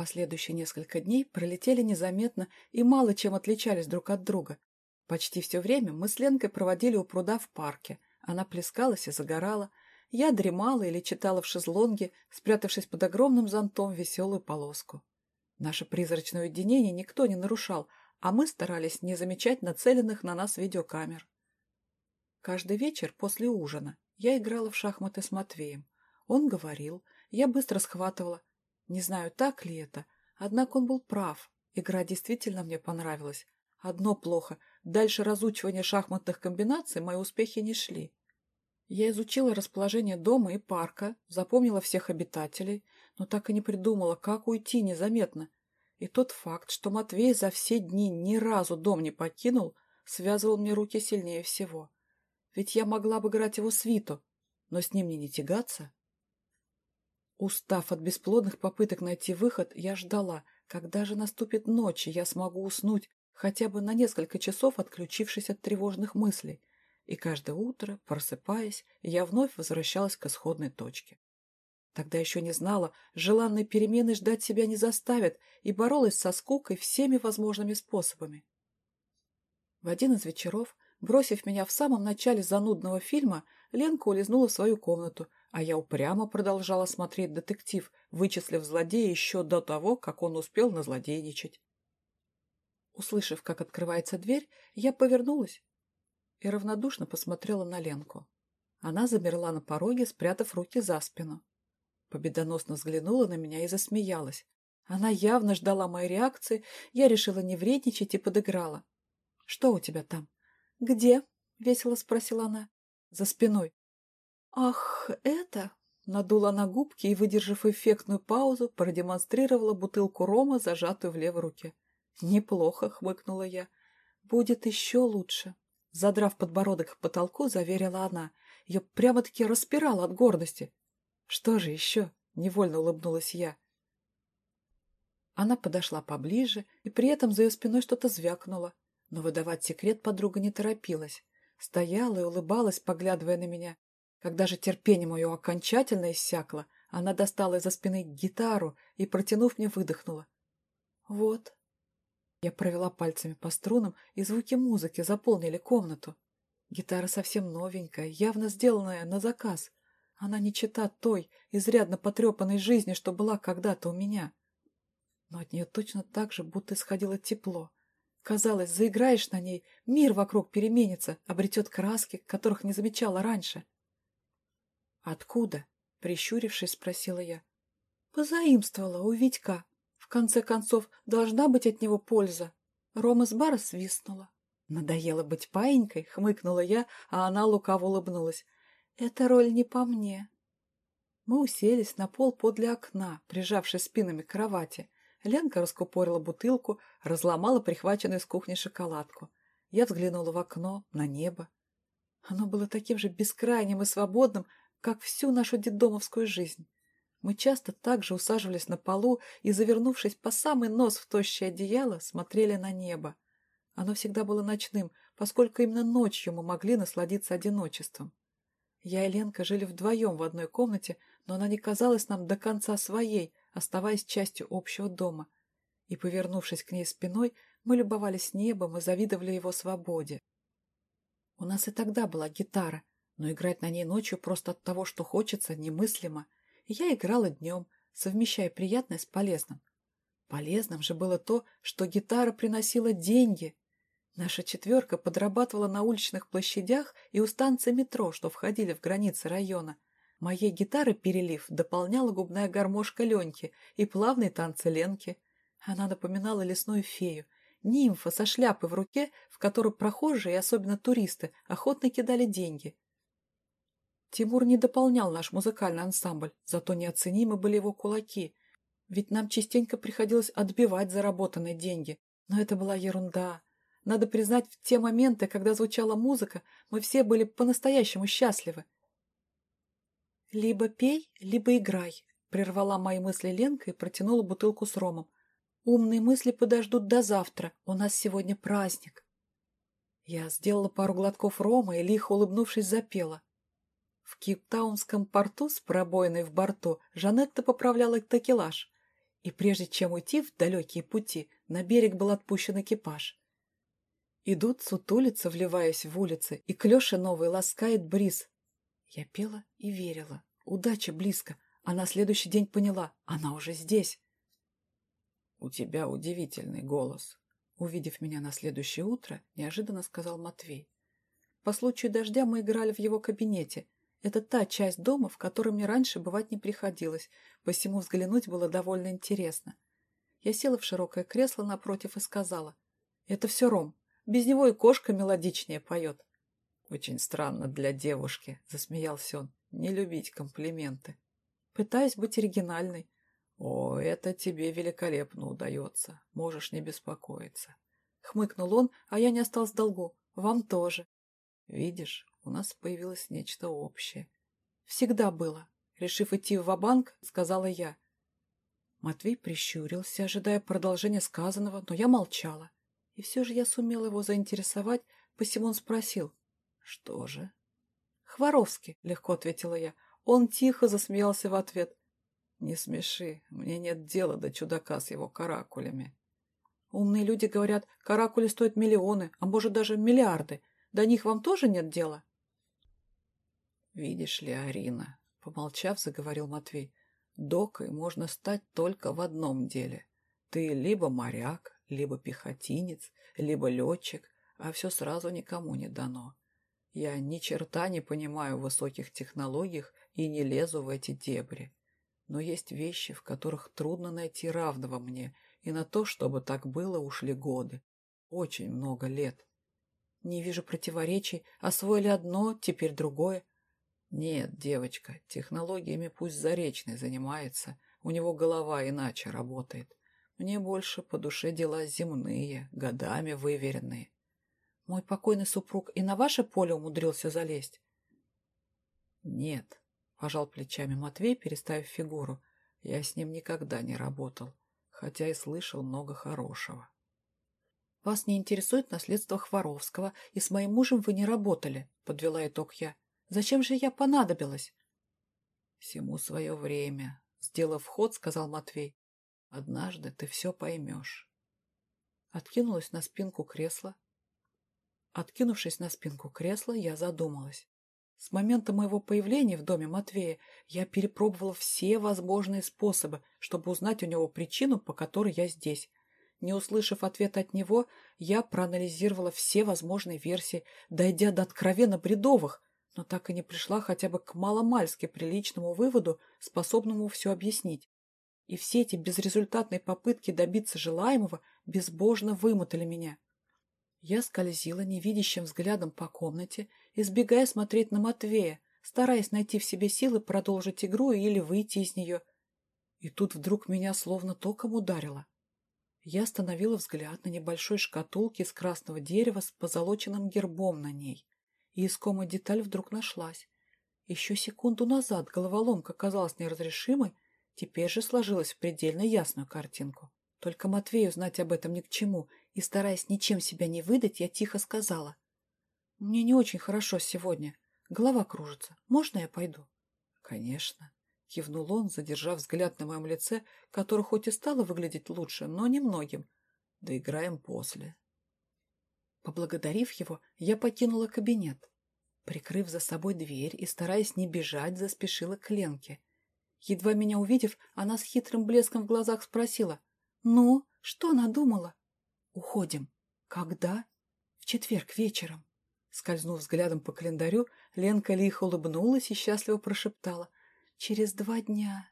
Последующие несколько дней пролетели незаметно и мало чем отличались друг от друга. Почти все время мы с Ленкой проводили у пруда в парке. Она плескалась и загорала. Я дремала или читала в шезлонге, спрятавшись под огромным зонтом в веселую полоску. Наше призрачное уединение никто не нарушал, а мы старались не замечать нацеленных на нас видеокамер. Каждый вечер после ужина я играла в шахматы с Матвеем. Он говорил, я быстро схватывала. Не знаю, так ли это, однако он был прав. Игра действительно мне понравилась. Одно плохо, дальше разучивания шахматных комбинаций мои успехи не шли. Я изучила расположение дома и парка, запомнила всех обитателей, но так и не придумала, как уйти незаметно. И тот факт, что Матвей за все дни ни разу дом не покинул, связывал мне руки сильнее всего. Ведь я могла бы играть его свиту, но с ним мне не тягаться. Устав от бесплодных попыток найти выход, я ждала, когда же наступит ночь, и я смогу уснуть, хотя бы на несколько часов отключившись от тревожных мыслей. И каждое утро, просыпаясь, я вновь возвращалась к исходной точке. Тогда еще не знала, желанной перемены ждать себя не заставят, и боролась со скукой всеми возможными способами. В один из вечеров Бросив меня в самом начале занудного фильма, Ленка улизнула в свою комнату, а я упрямо продолжала смотреть детектив, вычислив злодея еще до того, как он успел назлодейничать. Услышав, как открывается дверь, я повернулась и равнодушно посмотрела на Ленку. Она замерла на пороге, спрятав руки за спину. Победоносно взглянула на меня и засмеялась. Она явно ждала моей реакции, я решила не вредничать и подыграла. «Что у тебя там?» «Где?» — весело спросила она. «За спиной». «Ах, это...» — надула она губки и, выдержав эффектную паузу, продемонстрировала бутылку рома, зажатую в левой руке. «Неплохо», — хмыкнула я. «Будет еще лучше». Задрав подбородок к потолку, заверила она. Ее прямо-таки распирала от гордости. «Что же еще?» — невольно улыбнулась я. Она подошла поближе, и при этом за ее спиной что-то звякнуло. Но выдавать секрет подруга не торопилась. Стояла и улыбалась, поглядывая на меня. Когда же терпение мое окончательно иссякло, она достала из-за спины гитару и, протянув мне, выдохнула. «Вот». Я провела пальцами по струнам, и звуки музыки заполнили комнату. Гитара совсем новенькая, явно сделанная на заказ. Она не чита той, изрядно потрепанной жизни, что была когда-то у меня. Но от нее точно так же, будто исходило тепло, Казалось, заиграешь на ней, мир вокруг переменится, обретет краски, которых не замечала раньше. «Откуда?» — прищурившись, спросила я. «Позаимствовала у Витька. В конце концов, должна быть от него польза». Рома с бара свистнула. «Надоело быть паинькой», — хмыкнула я, а она лукаво улыбнулась. «Эта роль не по мне». Мы уселись на пол подле окна, прижавшись спинами к кровати. Ленка раскупорила бутылку, разломала прихваченную с кухни шоколадку. Я взглянула в окно, на небо. Оно было таким же бескрайним и свободным, как всю нашу детдомовскую жизнь. Мы часто также усаживались на полу и, завернувшись по самый нос в тощее одеяло, смотрели на небо. Оно всегда было ночным, поскольку именно ночью мы могли насладиться одиночеством. Я и Ленка жили вдвоем в одной комнате, но она не казалась нам до конца своей, оставаясь частью общего дома. И, повернувшись к ней спиной, мы любовались небом и завидовали его свободе. У нас и тогда была гитара, но играть на ней ночью просто от того, что хочется, немыслимо. И я играла днем, совмещая приятное с полезным. Полезным же было то, что гитара приносила деньги. Наша четверка подрабатывала на уличных площадях и у станции метро, что входили в границы района – Моей гитары перелив дополняла губная гармошка Леньки и плавные танцы Ленки. Она напоминала лесную фею, нимфа со шляпой в руке, в которую прохожие, и особенно туристы, охотно кидали деньги. Тимур не дополнял наш музыкальный ансамбль, зато неоценимы были его кулаки. Ведь нам частенько приходилось отбивать заработанные деньги. Но это была ерунда. Надо признать, в те моменты, когда звучала музыка, мы все были по-настоящему счастливы. «Либо пей, либо играй», — прервала мои мысли Ленка и протянула бутылку с ромом. «Умные мысли подождут до завтра, у нас сегодня праздник». Я сделала пару глотков рома и, лихо улыбнувшись, запела. В Кейптаунском порту с пробоиной в борту Жанетта поправляла такелаж. и прежде чем уйти в далекие пути, на берег был отпущен экипаж. Идут, сутулятся, вливаясь в улицы, и клёша новый ласкает бриз. Я пела и верила. Удача близко, а на следующий день поняла, она уже здесь. «У тебя удивительный голос», — увидев меня на следующее утро, неожиданно сказал Матвей. По случаю дождя мы играли в его кабинете. Это та часть дома, в которой мне раньше бывать не приходилось, посему взглянуть было довольно интересно. Я села в широкое кресло напротив и сказала, «Это все Ром. Без него и кошка мелодичнее поет». «Очень странно для девушки», — засмеялся он, — «не любить комплименты». «Пытаюсь быть оригинальной». «О, это тебе великолепно удается. Можешь не беспокоиться». Хмыкнул он, а я не осталась в долгу. «Вам тоже». «Видишь, у нас появилось нечто общее». «Всегда было». Решив идти в банк сказала я. Матвей прищурился, ожидая продолжения сказанного, но я молчала. И все же я сумела его заинтересовать, посему он спросил. «Что же?» «Хворовский», — легко ответила я. Он тихо засмеялся в ответ. «Не смеши, мне нет дела до чудака с его каракулями». «Умные люди говорят, каракули стоят миллионы, а может даже миллиарды. До них вам тоже нет дела?» «Видишь ли, Арина», — помолчав, заговорил Матвей, — «докой можно стать только в одном деле. Ты либо моряк, либо пехотинец, либо летчик, а все сразу никому не дано. Я ни черта не понимаю в высоких технологиях и не лезу в эти дебри. Но есть вещи, в которых трудно найти равного мне, и на то, чтобы так было, ушли годы. Очень много лет. Не вижу противоречий. Освоили одно, теперь другое. Нет, девочка, технологиями пусть Заречный занимается. У него голова иначе работает. Мне больше по душе дела земные, годами выверенные. Мой покойный супруг и на ваше поле умудрился залезть? Нет, Пожал плечами Матвей, переставив фигуру. Я с ним никогда не работал, хотя и слышал много хорошего. «Вас не интересует наследство Хворовского, и с моим мужем вы не работали», — подвела итог я. «Зачем же я понадобилась?» «Всему свое время», — сделав ход, сказал Матвей. «Однажды ты все поймешь». Откинулась на спинку кресла. Откинувшись на спинку кресла, я задумалась. С момента моего появления в доме Матвея я перепробовала все возможные способы, чтобы узнать у него причину, по которой я здесь. Не услышав ответа от него, я проанализировала все возможные версии, дойдя до откровенно бредовых, но так и не пришла хотя бы к маломальски приличному выводу, способному все объяснить. И все эти безрезультатные попытки добиться желаемого безбожно вымотали меня. Я скользила невидящим взглядом по комнате, избегая смотреть на Матвея, стараясь найти в себе силы продолжить игру или выйти из нее. И тут вдруг меня словно током ударило. Я остановила взгляд на небольшой шкатулке из красного дерева с позолоченным гербом на ней. И искомая деталь вдруг нашлась. Еще секунду назад головоломка казалась неразрешимой, теперь же сложилась в предельно ясную картинку. Только Матвею знать об этом ни к чему, и, стараясь ничем себя не выдать, я тихо сказала. «Мне не очень хорошо сегодня. Голова кружится. Можно я пойду?» «Конечно», — кивнул он, задержав взгляд на моем лице, которое хоть и стало выглядеть лучше, но немногим. «Доиграем после». Поблагодарив его, я покинула кабинет. Прикрыв за собой дверь и стараясь не бежать, заспешила к Ленке. Едва меня увидев, она с хитрым блеском в глазах спросила. «Ну, что надумала?» «Уходим». «Когда?» «В четверг вечером». Скользнув взглядом по календарю, Ленка лихо улыбнулась и счастливо прошептала. «Через два дня».